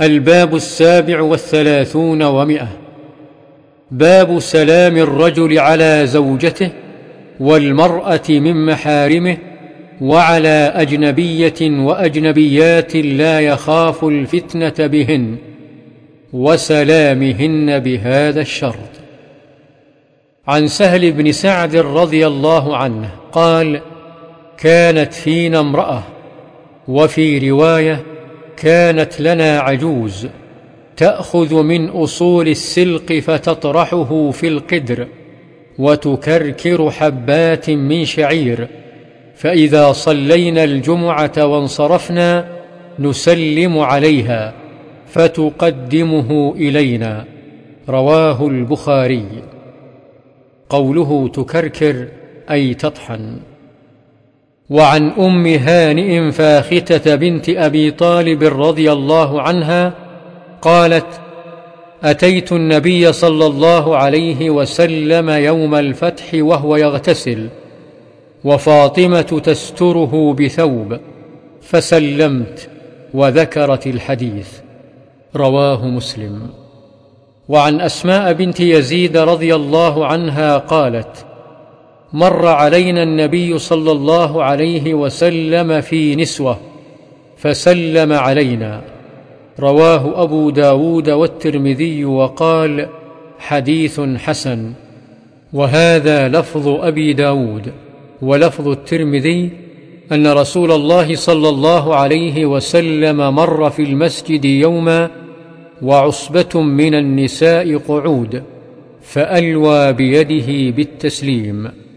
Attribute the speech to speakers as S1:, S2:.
S1: الباب السابع والثلاثون ومئة. باب سلام الرجل على زوجته والمرأة من محارمه وعلى أجنبية وأجنبيات لا يخاف الفتنة بهن وسلامهن بهذا الشرط. عن سهل بن سعد رضي الله عنه قال كانت فينا امرأة وفي رواية كانت لنا عجوز. تأخذ من أصول السلق فتطرحه في القدر وتكركر حبات من شعير. فإذا صلينا الجمعة وانصرفنا نسلم عليها فتقدمه إلينا. رواه البخاري. قوله تكركر أي تطحن. وعن أم هانئ فاختة بنت أبي طالب رضي الله عنها قالت أتيت النبي صلى الله عليه وسلم يوم الفتح وهو يغتسل وفاطمة تستره بثوب فسلمت وذكرت الحديث. رواه مسلم. وعن أسماء بنت يزيد رضي الله عنها قالت مر علينا النبي صلى الله عليه وسلم في نسوة فسلم علينا. رواه أبو داود والترمذي وقال حديث حسن. وهذا لفظ أبي داود. ولفظ الترمذي أن رسول الله صلى الله عليه وسلم مر في المسجد يوما وعصبة من النساء قعود فألوى بيده بالتسليم.